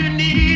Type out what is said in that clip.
you need.